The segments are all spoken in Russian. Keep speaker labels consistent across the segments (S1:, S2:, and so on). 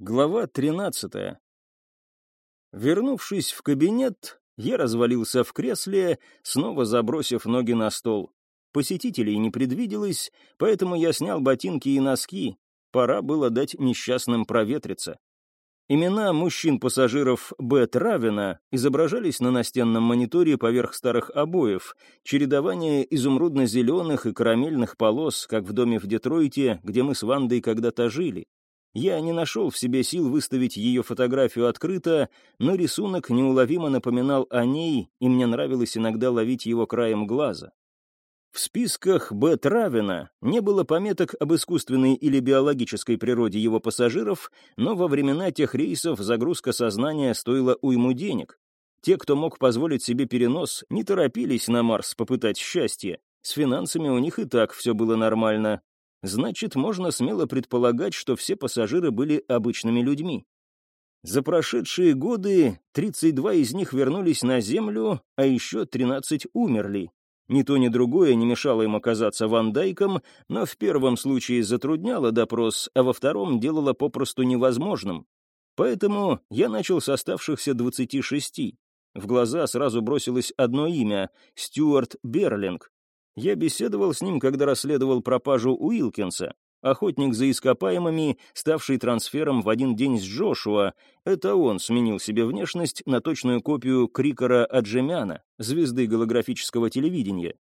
S1: Глава 13. Вернувшись в кабинет, я развалился в кресле, снова забросив ноги на стол. Посетителей не предвиделось, поэтому я снял ботинки и носки. Пора было дать несчастным проветриться. Имена мужчин-пассажиров Б. Травина изображались на настенном мониторе поверх старых обоев, чередование изумрудно-зеленых и карамельных полос, как в доме в Детройте, где мы с Вандой когда-то жили. Я не нашел в себе сил выставить ее фотографию открыто, но рисунок неуловимо напоминал о ней, и мне нравилось иногда ловить его краем глаза. В списках Б. Травина не было пометок об искусственной или биологической природе его пассажиров, но во времена тех рейсов загрузка сознания стоила уйму денег. Те, кто мог позволить себе перенос, не торопились на Марс попытать счастье. С финансами у них и так все было нормально, Значит, можно смело предполагать, что все пассажиры были обычными людьми. За прошедшие годы 32 из них вернулись на Землю, а еще 13 умерли. Ни то, ни другое не мешало им оказаться вандайком, но в первом случае затрудняло допрос, а во втором делало попросту невозможным. Поэтому я начал с оставшихся 26. В глаза сразу бросилось одно имя — Стюарт Берлинг. Я беседовал с ним, когда расследовал пропажу Уилкинса. Охотник за ископаемыми, ставший трансфером в один день с Джошуа. Это он сменил себе внешность на точную копию Крикера Аджемяна, звезды голографического телевидения.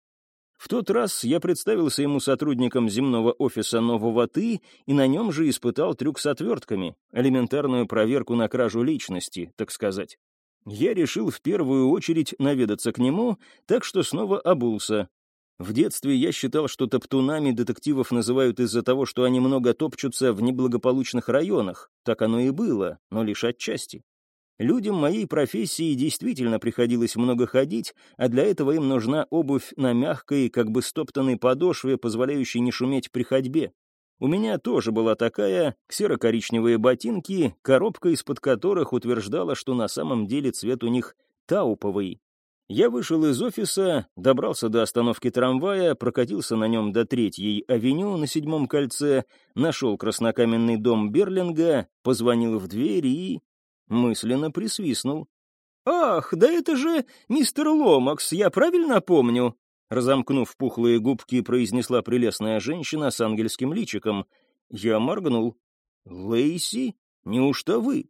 S1: В тот раз я представился ему сотрудником земного офиса Нового Ты и на нем же испытал трюк с отвертками, элементарную проверку на кражу личности, так сказать. Я решил в первую очередь наведаться к нему, так что снова обулся, в детстве я считал, что топтунами детективов называют из-за того, что они много топчутся в неблагополучных районах. Так оно и было, но лишь отчасти. Людям моей профессии действительно приходилось много ходить, а для этого им нужна обувь на мягкой, как бы стоптанной подошве, позволяющей не шуметь при ходьбе. У меня тоже была такая, серо-коричневые ботинки, коробка из-под которых утверждала, что на самом деле цвет у них тауповый, я вышел из офиса, добрался до остановки трамвая, прокатился на нем до Третьей авеню на седьмом кольце, нашел краснокаменный дом Берлинга, позвонил в дверь и... мысленно присвистнул. «Ах, да это же мистер Ломакс, я правильно помню?» Разомкнув пухлые губки, произнесла прелестная женщина с ангельским личиком. Я моргнул. «Лейси, неужто вы?»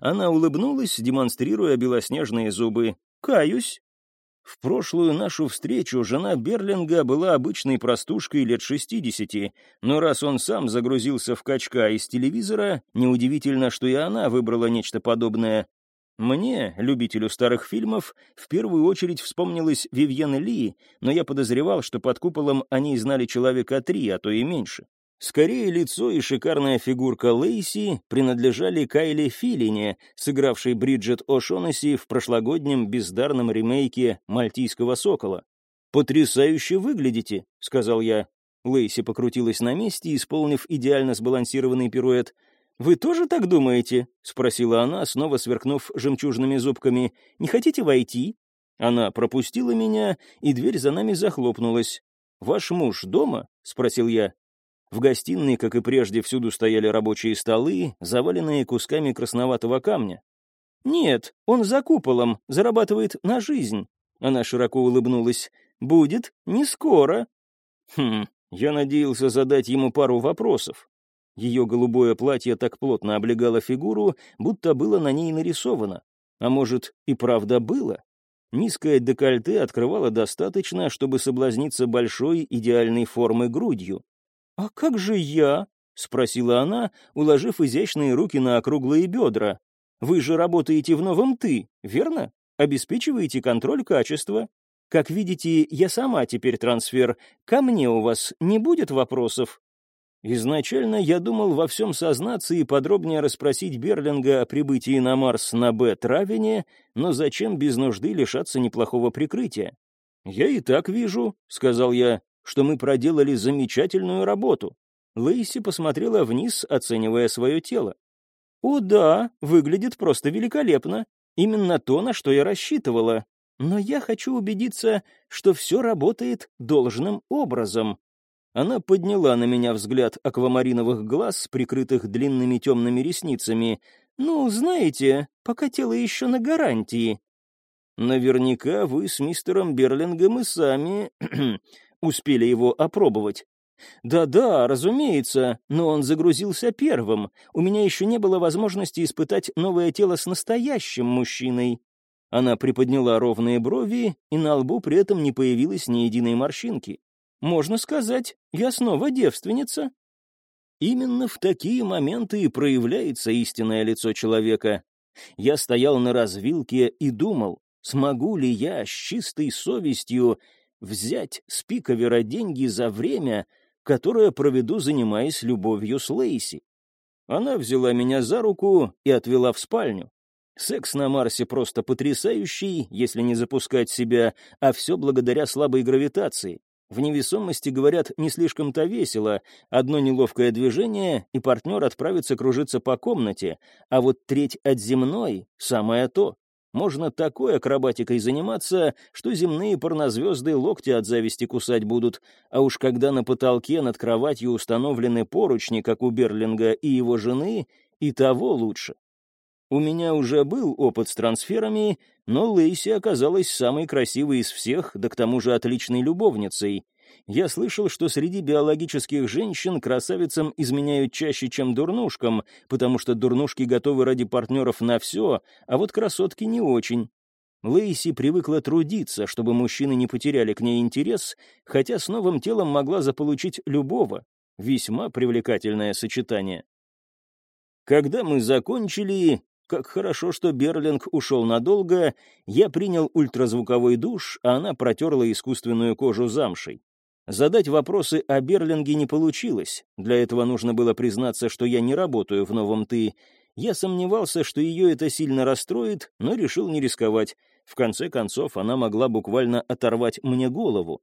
S1: Она улыбнулась, демонстрируя белоснежные зубы. «Каюсь». В прошлую нашу встречу жена Берлинга была обычной простушкой лет шестидесяти, но раз он сам загрузился в качка из телевизора, неудивительно, что и она выбрала нечто подобное. Мне, любителю старых фильмов, в первую очередь вспомнилась Вивьен Ли, но я подозревал, что под куполом они знали человека три, а то и меньше. Скорее, лицо и шикарная фигурка Лейси принадлежали Кайле Филине, сыгравшей Бриджит О'Шонесси в прошлогоднем бездарном ремейке «Мальтийского сокола». «Потрясающе выглядите», — сказал я. Лейси покрутилась на месте, исполнив идеально сбалансированный пируэт. «Вы тоже так думаете?» — спросила она, снова сверкнув жемчужными зубками. «Не хотите войти?» Она пропустила меня, и дверь за нами захлопнулась. «Ваш муж дома?» — спросил я. В гостиной, как и прежде, всюду стояли рабочие столы, заваленные кусками красноватого камня. «Нет, он за куполом, зарабатывает на жизнь». Она широко улыбнулась. «Будет не скоро». Хм, я надеялся задать ему пару вопросов. Ее голубое платье так плотно облегало фигуру, будто было на ней нарисовано. А может, и правда было? Низкое декольте открывало достаточно, чтобы соблазниться большой идеальной формы грудью. «А как же я?» — спросила она, уложив изящные руки на округлые бедра. «Вы же работаете в новом «ты», верно? Обеспечиваете контроль качества. Как видите, я сама теперь трансфер. Ко мне у вас не будет вопросов?» Изначально я думал во всем сознаться и подробнее расспросить Берлинга о прибытии на Марс на Б-Травине, но зачем без нужды лишаться неплохого прикрытия? «Я и так вижу», — сказал я, что мы проделали замечательную работу. Лейси посмотрела вниз, оценивая свое тело. «О да, выглядит просто великолепно. Именно то, на что я рассчитывала. Но я хочу убедиться, что все работает должным образом». Она подняла на меня взгляд аквамариновых глаз, прикрытых длинными темными ресницами. «Ну, знаете, пока тело еще на гарантии». «Наверняка вы с мистером Берлингом и сами успели его опробовать». «Да-да, разумеется, но он загрузился первым. У меня еще не было возможности испытать новое тело с настоящим мужчиной». Она приподняла ровные брови, и на лбу при этом не появилось ни единой морщинки. «Можно сказать, я снова девственница». Именно в такие моменты и проявляется истинное лицо человека. Я стоял на развилке и думал, смогу ли я с чистой совестью взять с Пиковера деньги за время, которое проведу, занимаясь любовью с Лейси. Она взяла меня за руку и отвела в спальню. Секс на Марсе просто потрясающий, если не запускать себя, а все благодаря слабой гравитации. В невесомости, говорят, не слишком-то весело. Одно неловкое движение, и партнер отправится кружиться по комнате, а вот треть от земной — самое то. Можно такой акробатикой заниматься, что земные порнозвезды локти от зависти кусать будут, а уж когда на потолке над кроватью установлены поручни, как у Берлинга и его жены, и того лучше. У меня уже был опыт с трансферами, но Лейси оказалась самой красивой из всех, да к тому же отличной любовницей. Я слышал, что среди биологических женщин красавицам изменяют чаще, чем дурнушкам, потому что дурнушки готовы ради партнеров на все, а вот красотки не очень. Лейси привыкла трудиться, чтобы мужчины не потеряли к ней интерес, хотя с новым телом могла заполучить любого. Весьма привлекательное сочетание. Когда мы закончили, как хорошо, что Берлинг ушел надолго, я принял ультразвуковой душ, а она протерла искусственную кожу замшей. Задать вопросы о Берлинге не получилось. Для этого нужно было признаться, что я не работаю в новом «ты». Я сомневался, что ее это сильно расстроит, но решил не рисковать. В конце концов, она могла буквально оторвать мне голову.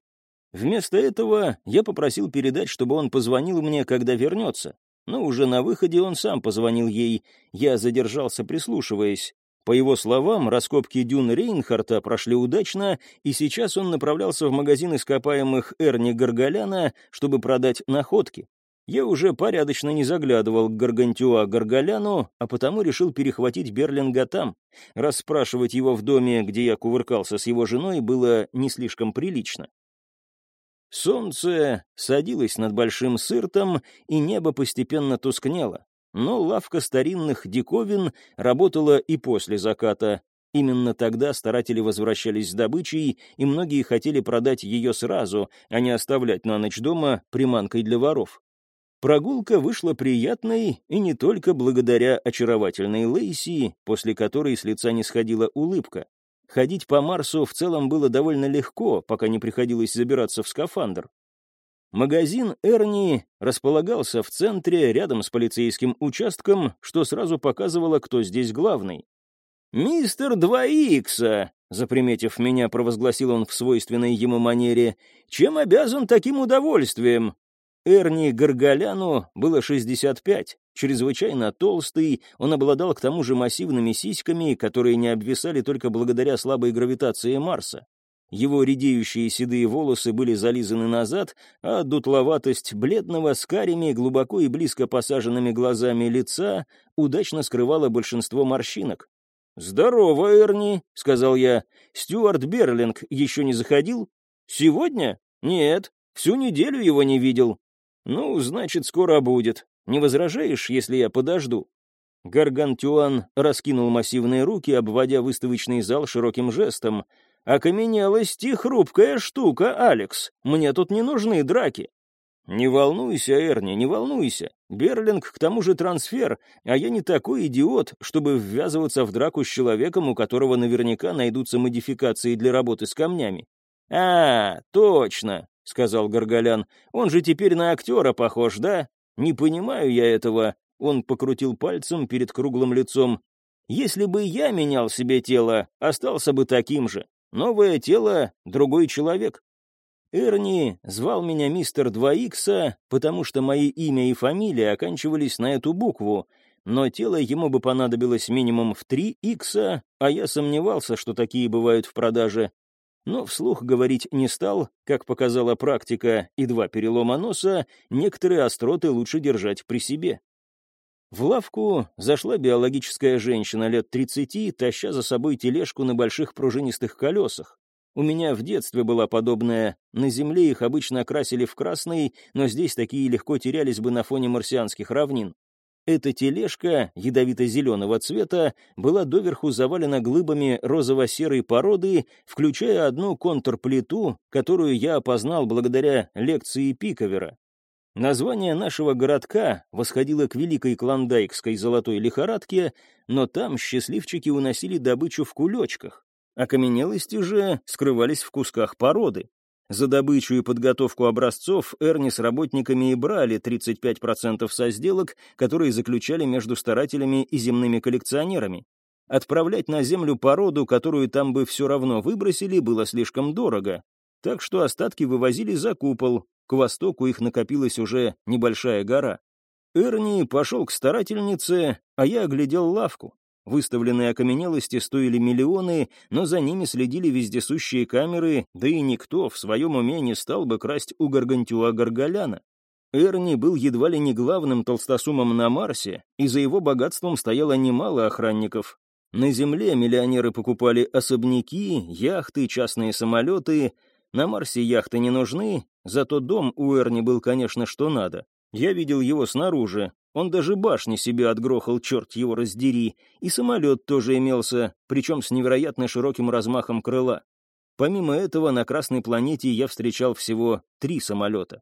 S1: Вместо этого я попросил передать, чтобы он позвонил мне, когда вернется но уже на выходе он сам позвонил ей. Я задержался, прислушиваясь. По его словам, раскопки дюн Рейнхарта прошли удачно, и сейчас он направлялся в магазин ископаемых Эрни Гаргаляна, чтобы продать находки. Я уже порядочно не заглядывал к Гаргантюа Гаргаляну, а потому решил перехватить Берлинга там. Расспрашивать его в доме, где я кувыркался с его женой, было не слишком прилично. Солнце садилось над большим сыртом, и небо постепенно тускнело. Но лавка старинных диковин работала и после заката. Именно тогда старатели возвращались с добычей, и многие хотели продать ее сразу, а не оставлять на ночь дома приманкой для воров. Прогулка вышла приятной, и не только благодаря очаровательной Лейси, после которой с лица не сходила улыбка. Ходить по Марсу в целом было довольно легко, пока не приходилось забираться в скафандр. Магазин Эрни располагался в центре, рядом с полицейским участком, что сразу показывало, кто здесь главный. «Мистер 2Икса», заприметив меня, провозгласил он в свойственной ему манере, «чем обязан таким удовольствием? Эрни Гаргаляну было 65. Чрезвычайно толстый, он обладал к тому же массивными сиськами, которые не обвисали только благодаря слабой гравитации Марса. Его редеющие седые волосы были зализаны назад, а дутловатость бледного с карими, глубоко и близко посаженными глазами лица удачно скрывала большинство морщинок. «Здорово, Эрни», — сказал я. «Стюарт Берлинг еще не заходил?» «Сегодня? Нет, всю неделю его не видел. «Ну, значит, скоро будет. Не возражаешь, если я подожду?» Гаргантюан раскинул массивные руки, обводя выставочный зал широким жестом. «Окаменелость и хрупкая штука, Алекс. Мне тут не нужны драки». «Не волнуйся, Эрни, не волнуйся. Берлинг к тому же трансфер, а я не такой идиот, чтобы ввязываться в драку с человеком, у которого наверняка найдутся модификации для работы с камнями». «А, точно сказал Горголян. «Он же теперь на актера похож, да? Не понимаю я этого». Он покрутил пальцем перед круглым лицом. «Если бы я менял себе тело, остался бы таким же. Новое тело — другой человек». Эрни звал меня мистер 2Х, потому что мои имя и фамилия оканчивались на эту букву, но тело ему бы понадобилось минимум в 3 икса, а я сомневался, что такие бывают в продаже. но вслух говорить не стал, как показала практика, и два перелома носа, некоторые остроты лучше держать при себе. В лавку зашла биологическая женщина лет 30, таща за собой тележку на больших пружинистых колесах. У меня в детстве была подобная. На Земле их обычно окрасили в красный, но здесь такие легко терялись бы на фоне марсианских равнин. Эта тележка, ядовито-зеленого цвета, была доверху завалена глыбами розово-серой породы, включая одну контрплиту, которую я опознал благодаря лекции Пиковера. Название нашего городка восходило к великой клондайкской золотой лихорадке, но там счастливчики уносили добычу в кулечках. Окаменелости же скрывались в кусках породы. За добычу и подготовку образцов Эрни с работниками и брали 35% со сделок, которые заключали между старателями и земными коллекционерами. Отправлять на землю породу, которую там бы все равно выбросили, было слишком дорого. Так что остатки вывозили за купол, к востоку их накопилась уже небольшая гора. Эрни пошел к старательнице, а я оглядел лавку. Выставленные окаменелости стоили миллионы, но за ними следили вездесущие камеры, да и никто в своем уме не стал бы красть у Гаргантюа Гаргаляна. Эрни был едва ли не главным толстосумом на Марсе, и за его богатством стояло немало охранников. На Земле миллионеры покупали особняки, яхты, частные самолеты. На Марсе яхты не нужны, зато дом у Эрни был, конечно, что надо. Я видел его снаружи, он даже башни себе отгрохал, черт его раздери, и самолет тоже имелся, причем с невероятно широким размахом крыла. Помимо этого, на Красной планете я встречал всего три самолета.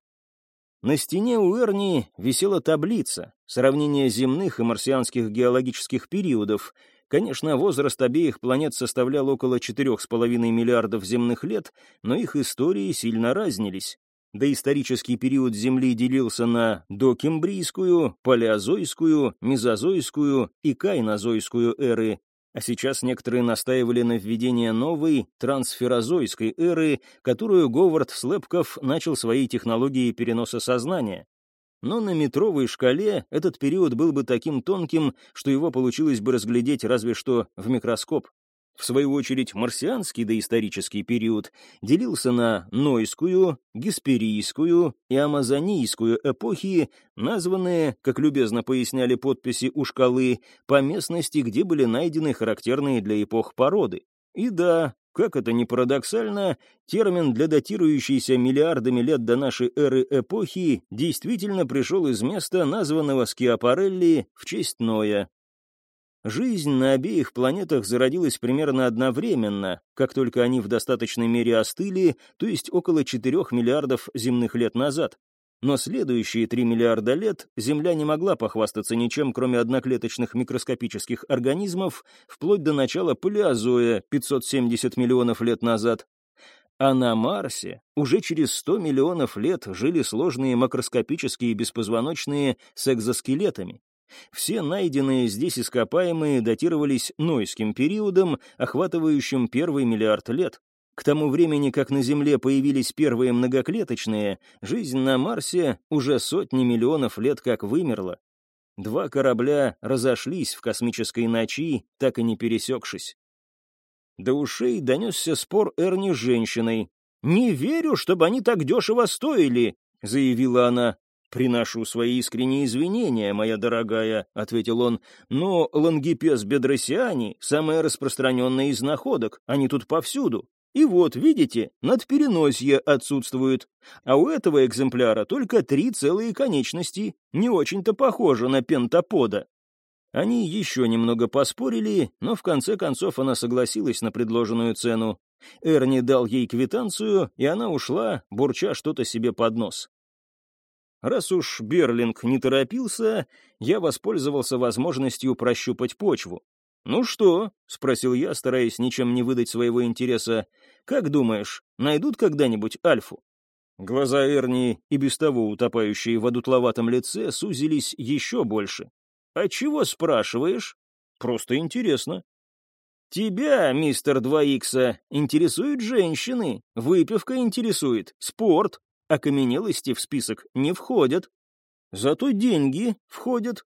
S1: На стене у Эрни висела таблица, сравнение земных и марсианских геологических периодов. Конечно, возраст обеих планет составлял около 4,5 миллиардов земных лет, но их истории сильно разнились. Доисторический период Земли делился на докембрийскую, палеозойскую, мезозойскую и кайнозойскую эры, а сейчас некоторые настаивали на введении новой трансферозойской эры, которую Говард Слепков начал своей технологией переноса сознания. Но на метровой шкале этот период был бы таким тонким, что его получилось бы разглядеть разве что в микроскоп. В свою очередь, марсианский доисторический период делился на Нойскую, Гесперийскую и Амазонийскую эпохи, названные, как любезно поясняли подписи у шкалы, по местности, где были найдены характерные для эпох породы. И да, как это ни парадоксально, термин для датирующейся миллиардами лет до нашей эры эпохи действительно пришел из места, названного Скиапарелли в честь Ноя. Жизнь на обеих планетах зародилась примерно одновременно, как только они в достаточной мере остыли, то есть около 4 миллиардов земных лет назад. Но следующие 3 миллиарда лет Земля не могла похвастаться ничем, кроме одноклеточных микроскопических организмов, вплоть до начала палеозоя 570 миллионов лет назад. А на Марсе уже через 100 миллионов лет жили сложные макроскопические беспозвоночные с экзоскелетами. Все найденные здесь ископаемые датировались Нойским периодом, охватывающим первый миллиард лет. К тому времени, как на Земле появились первые многоклеточные, жизнь на Марсе уже сотни миллионов лет как вымерла. Два корабля разошлись в космической ночи, так и не пересекшись. До ушей донесся спор Эрни с женщиной. «Не верю, чтобы они так дешево стоили», — заявила она. «Приношу свои искренние извинения, моя дорогая», — ответил он, «но лангипес бедросиани — самая распространенная из находок, они тут повсюду. И вот, видите, надпереносье отсутствует, а у этого экземпляра только три целые конечности, не очень-то похоже на пентапода». Они еще немного поспорили, но в конце концов она согласилась на предложенную цену. Эрни дал ей квитанцию, и она ушла, бурча что-то себе под нос. Раз уж Берлинг не торопился, я воспользовался возможностью прощупать почву. «Ну что?» — спросил я, стараясь ничем не выдать своего интереса. «Как думаешь, найдут когда-нибудь Альфу?» Глаза Эрни, и без того утопающие в одутловатом лице, сузились еще больше. «А чего спрашиваешь?» «Просто интересно». «Тебя, мистер 2Икса, интересуют женщины, выпивка интересует, спорт, окаменелости в список не входят. Зато деньги входят.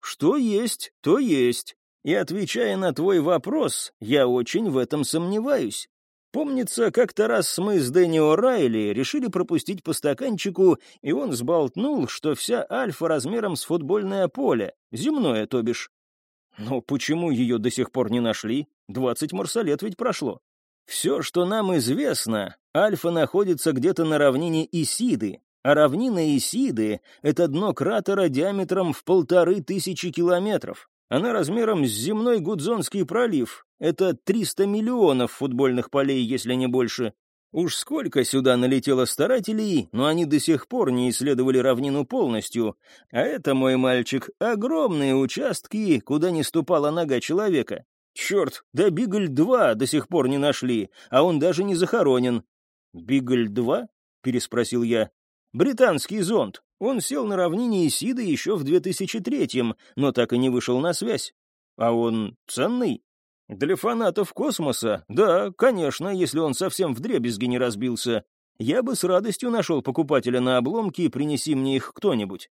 S1: Что есть, то есть. И отвечая на твой вопрос, я очень в этом сомневаюсь. Помнится, как-то раз мы с Дэнни О'Райли решили пропустить по стаканчику, и он сболтнул, что вся альфа размером с футбольное поле, земное, то бишь. Но почему ее до сих пор не нашли? Двадцать марсолет ведь прошло. Все, что нам известно, альфа находится где-то на равнине Исиды, а равнина Исиды — это дно кратера диаметром в полторы тысячи километров. Она размером с земной Гудзонский пролив. Это 300 миллионов футбольных полей, если не больше. Уж сколько сюда налетело старателей, но они до сих пор не исследовали равнину полностью. А это, мой мальчик, огромные участки, куда не ступала нога человека. Черт, да Бигль-2 до сих пор не нашли, а он даже не захоронен. «Бигль-2?» — переспросил я. «Британский зонд. Он сел на равнине Исиды еще в 2003-м, но так и не вышел на связь. А он ценный. Для фанатов космоса, да, конечно, если он совсем вдребезги не разбился. Я бы с радостью нашел покупателя на обломки, и принеси мне их кто-нибудь.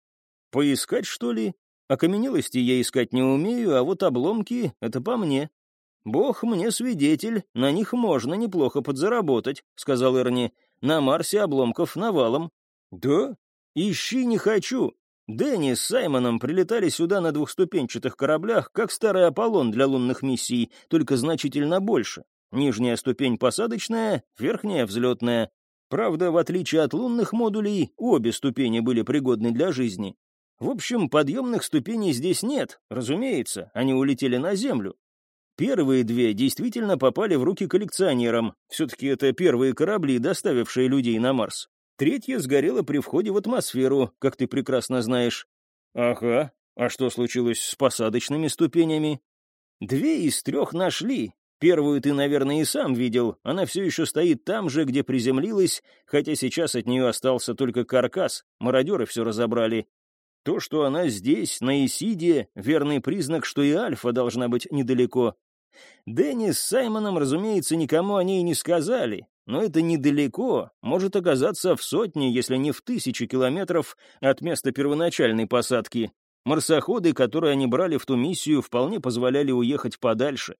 S1: Поискать, что ли? Окаменелости я искать не умею, а вот обломки — это по мне. «Бог мне свидетель, на них можно неплохо подзаработать», — сказал Эрни. «На Марсе обломков навалом». «Да? Ищи не хочу. Дэнни с Саймоном прилетали сюда на двухступенчатых кораблях, как старый Аполлон для лунных миссий, только значительно больше. Нижняя ступень посадочная, верхняя взлетная. Правда, в отличие от лунных модулей, обе ступени были пригодны для жизни. В общем, подъемных ступеней здесь нет, разумеется, они улетели на Землю. Первые две действительно попали в руки коллекционерам, все-таки это первые корабли, доставившие людей на Марс. Третья сгорела при входе в атмосферу, как ты прекрасно знаешь. Ага. А что случилось с посадочными ступенями? Две из трех нашли. Первую ты, наверное, и сам видел. Она все еще стоит там же, где приземлилась, хотя сейчас от нее остался только каркас. Мародеры все разобрали. То, что она здесь, на Исиде, верный признак, что и Альфа должна быть недалеко. Дэнни с Саймоном, разумеется, никому о ней не сказали, но это недалеко, может оказаться в сотни, если не в тысячи километров от места первоначальной посадки. Марсоходы, которые они брали в ту миссию, вполне позволяли уехать подальше.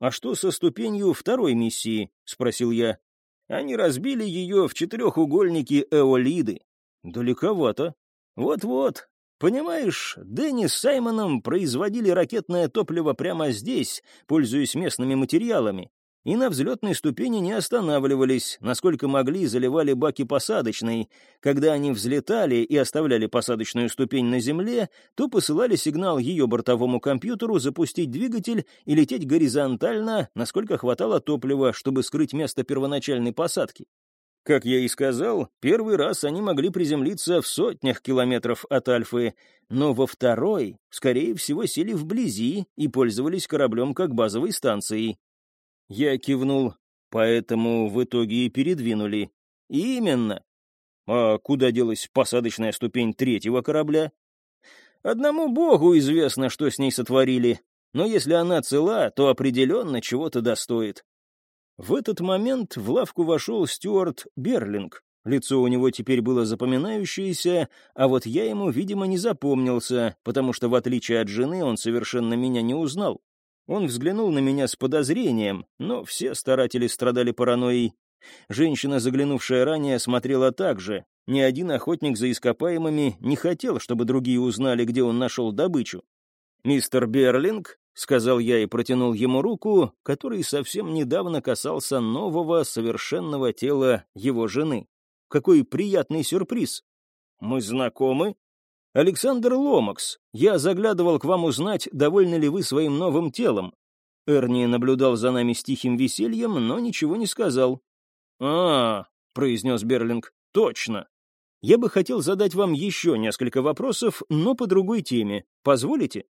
S1: «А что со ступенью второй миссии?» — спросил я. «Они разбили ее в четырехугольнике Эолиды». «Далековато». «Вот-вот. Понимаешь, Дэнни с Саймоном производили ракетное топливо прямо здесь, пользуясь местными материалами и на взлетной ступени не останавливались, насколько могли заливали баки посадочной. Когда они взлетали и оставляли посадочную ступень на земле, то посылали сигнал ее бортовому компьютеру запустить двигатель и лететь горизонтально, насколько хватало топлива, чтобы скрыть место первоначальной посадки. Как я и сказал, первый раз они могли приземлиться в сотнях километров от Альфы, но во второй, скорее всего, сели вблизи и пользовались кораблем как базовой станцией. Я кивнул. Поэтому в итоге и передвинули. Именно. А куда делась посадочная ступень третьего корабля? Одному богу известно, что с ней сотворили. Но если она цела, то определенно чего-то достоит. В этот момент в лавку вошел Стюарт Берлинг. Лицо у него теперь было запоминающееся, а вот я ему, видимо, не запомнился, потому что, в отличие от жены, он совершенно меня не узнал. Он взглянул на меня с подозрением, но все старатели страдали паранойей. Женщина, заглянувшая ранее, смотрела так же. Ни один охотник за ископаемыми не хотел, чтобы другие узнали, где он нашел добычу. «Мистер Берлинг», — сказал я и протянул ему руку, который совсем недавно касался нового, совершенного тела его жены. Какой приятный сюрприз! «Мы знакомы?» «Александр Ломакс, я заглядывал к вам узнать, довольны ли вы своим новым телом». Эрни наблюдал за нами с тихим весельем, но ничего не сказал. «А, — произнес Берлинг, — точно. Я бы хотел задать вам еще несколько вопросов, но по другой теме. Позволите?»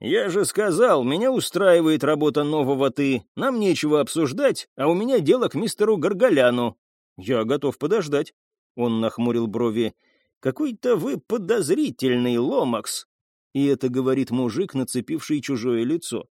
S1: «Я же сказал, меня устраивает работа нового ты. Нам нечего обсуждать, а у меня дело к мистеру Горголяну». «Я готов подождать». Он нахмурил брови. Какой-то вы подозрительный, Ломакс!» И это говорит мужик, нацепивший чужое лицо.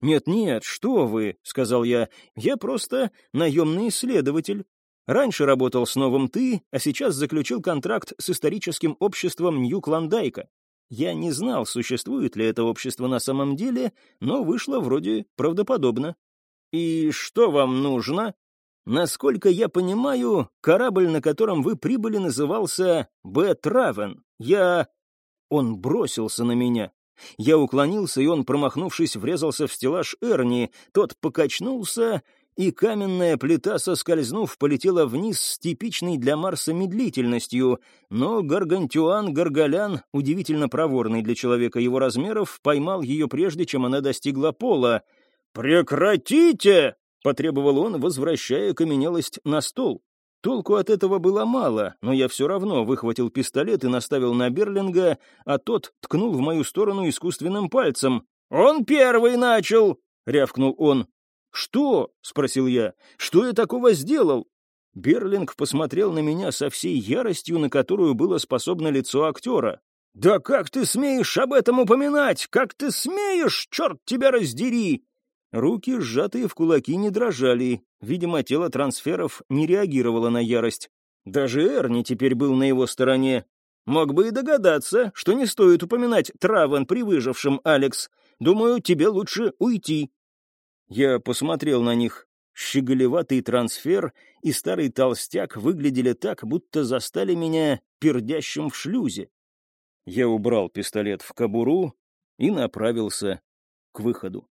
S1: «Нет-нет, что вы», — сказал я, — «я просто наемный исследователь. Раньше работал с новым «ты», а сейчас заключил контракт с историческим обществом Нью-Клондайка. Я не знал, существует ли это общество на самом деле, но вышло вроде правдоподобно. «И что вам нужно?» Насколько я понимаю, корабль, на котором вы прибыли, назывался Б. Травен. Я... Он бросился на меня. Я уклонился, и он, промахнувшись, врезался в стеллаж Эрни. Тот покачнулся, и каменная плита, соскользнув, полетела вниз с типичной для Марса медлительностью, но Гаргантюан Гаргалян, удивительно проворный для человека его размеров, поймал ее прежде, чем она достигла пола. «Прекратите!» — потребовал он, возвращая каменелость на стол. Толку от этого было мало, но я все равно выхватил пистолет и наставил на Берлинга, а тот ткнул в мою сторону искусственным пальцем. «Он первый начал!» — рявкнул он. «Что?» — спросил я. «Что я такого сделал?» Берлинг посмотрел на меня со всей яростью, на которую было способно лицо актера. «Да как ты смеешь об этом упоминать? Как ты смеешь, черт тебя раздери!» Руки, сжатые в кулаки, не дрожали. Видимо, тело трансферов не реагировало на ярость. Даже Эрни теперь был на его стороне. Мог бы и догадаться, что не стоит упоминать Траван при выжившем, Алекс. Думаю, тебе лучше уйти. Я посмотрел на них. Щеголеватый трансфер и старый толстяк выглядели так, будто застали меня пердящим в шлюзе. Я убрал пистолет в кобуру и направился к выходу.